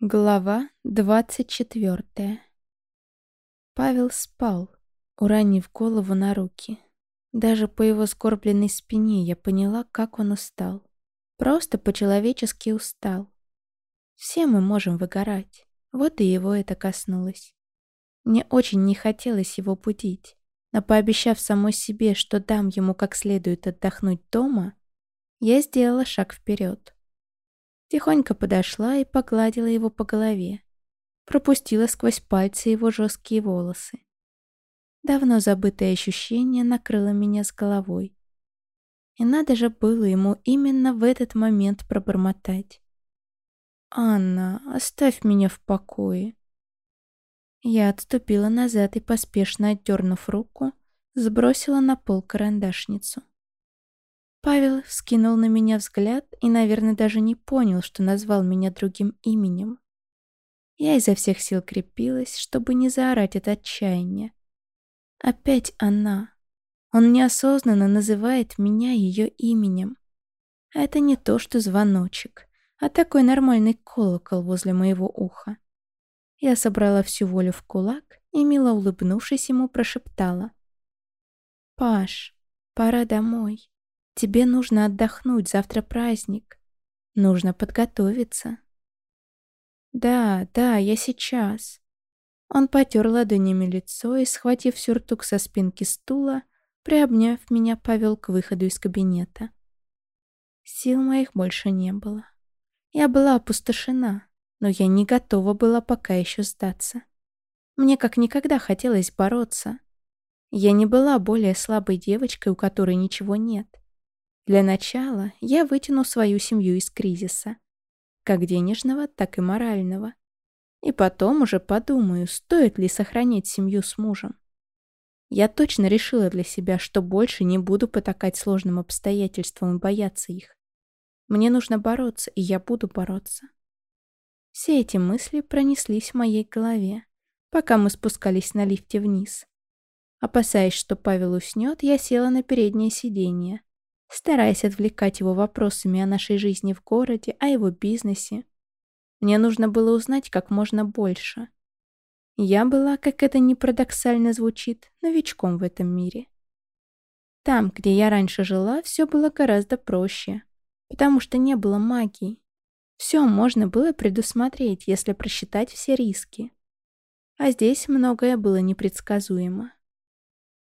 Глава двадцать четвертая. Павел спал, уронив голову на руки. Даже по его скорбленной спине я поняла, как он устал. Просто по-человечески устал. Все мы можем выгорать. Вот и его это коснулось. Мне очень не хотелось его будить, но пообещав самой себе, что дам ему как следует отдохнуть дома, я сделала шаг вперед. Тихонько подошла и погладила его по голове. Пропустила сквозь пальцы его жесткие волосы. Давно забытое ощущение накрыло меня с головой. И надо же было ему именно в этот момент пробормотать. «Анна, оставь меня в покое». Я отступила назад и, поспешно отдернув руку, сбросила на пол карандашницу. Павел вскинул на меня взгляд и, наверное, даже не понял, что назвал меня другим именем. Я изо всех сил крепилась, чтобы не заорать от отчаяния. Опять она. Он неосознанно называет меня ее именем. А это не то, что звоночек, а такой нормальный колокол возле моего уха. Я собрала всю волю в кулак и, мило улыбнувшись ему, прошептала. «Паш, пора домой». Тебе нужно отдохнуть, завтра праздник. Нужно подготовиться. Да, да, я сейчас. Он потер ладонями лицо и, схватив сюртук со спинки стула, приобняв меня, повел к выходу из кабинета. Сил моих больше не было. Я была опустошена, но я не готова была пока еще сдаться. Мне как никогда хотелось бороться. Я не была более слабой девочкой, у которой ничего нет. Для начала я вытяну свою семью из кризиса. Как денежного, так и морального. И потом уже подумаю, стоит ли сохранять семью с мужем. Я точно решила для себя, что больше не буду потакать сложным обстоятельствам и бояться их. Мне нужно бороться, и я буду бороться. Все эти мысли пронеслись в моей голове, пока мы спускались на лифте вниз. Опасаясь, что Павел уснет, я села на переднее сиденье, стараясь отвлекать его вопросами о нашей жизни в городе, о его бизнесе. Мне нужно было узнать как можно больше. Я была, как это ни парадоксально звучит, новичком в этом мире. Там, где я раньше жила, все было гораздо проще, потому что не было магии. Все можно было предусмотреть, если просчитать все риски. А здесь многое было непредсказуемо.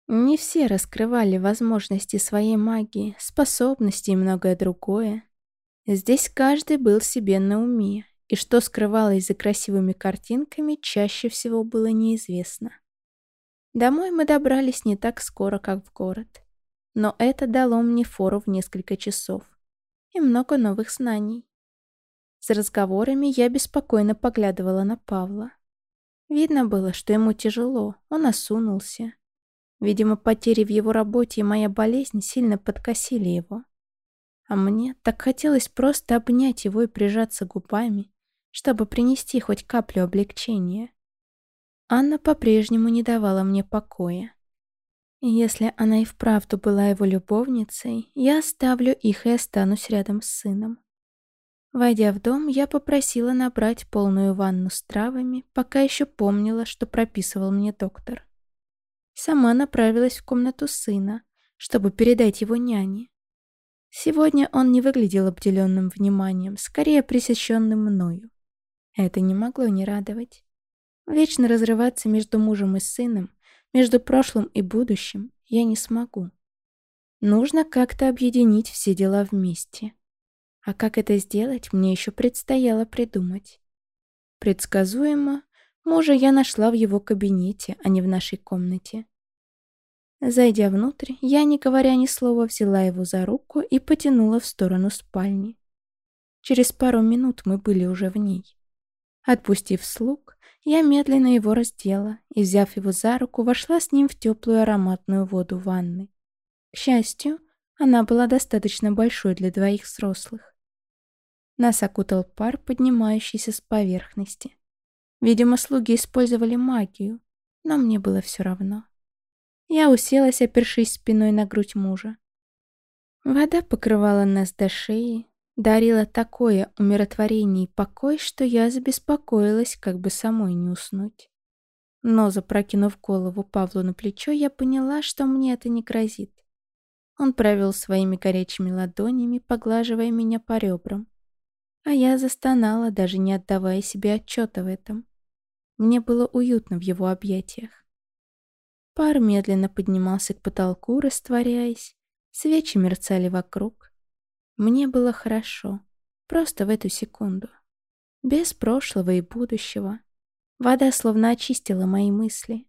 Не все раскрывали возможности своей магии, способности и многое другое. Здесь каждый был себе на уме, и что скрывалось за красивыми картинками, чаще всего было неизвестно. Домой мы добрались не так скоро, как в город. Но это дало мне фору в несколько часов. И много новых знаний. С разговорами я беспокойно поглядывала на Павла. Видно было, что ему тяжело, он осунулся. Видимо, потери в его работе и моя болезнь сильно подкосили его. А мне так хотелось просто обнять его и прижаться губами, чтобы принести хоть каплю облегчения. Анна по-прежнему не давала мне покоя. Если она и вправду была его любовницей, я оставлю их и останусь рядом с сыном. Войдя в дом, я попросила набрать полную ванну с травами, пока еще помнила, что прописывал мне доктор сама направилась в комнату сына, чтобы передать его няне. Сегодня он не выглядел обделенным вниманием, скорее пресыщенным мною. Это не могло не радовать. Вечно разрываться между мужем и сыном, между прошлым и будущим я не смогу. Нужно как-то объединить все дела вместе. А как это сделать, мне еще предстояло придумать. Предсказуемо, Мужа я нашла в его кабинете, а не в нашей комнате. Зайдя внутрь, я, не говоря ни слова, взяла его за руку и потянула в сторону спальни. Через пару минут мы были уже в ней. Отпустив слуг, я медленно его раздела и, взяв его за руку, вошла с ним в теплую ароматную воду ванны. К счастью, она была достаточно большой для двоих взрослых. Нас окутал пар, поднимающийся с поверхности. Видимо, слуги использовали магию, но мне было все равно. Я уселась, опершись спиной на грудь мужа. Вода покрывала нас до шеи, дарила такое умиротворение и покой, что я забеспокоилась, как бы самой не уснуть. Но, запрокинув голову Павлу на плечо, я поняла, что мне это не грозит. Он провел своими горячими ладонями, поглаживая меня по ребрам. А я застонала, даже не отдавая себе отчета в этом. Мне было уютно в его объятиях. Пар медленно поднимался к потолку, растворяясь. Свечи мерцали вокруг. Мне было хорошо. Просто в эту секунду. Без прошлого и будущего. Вода словно очистила мои мысли.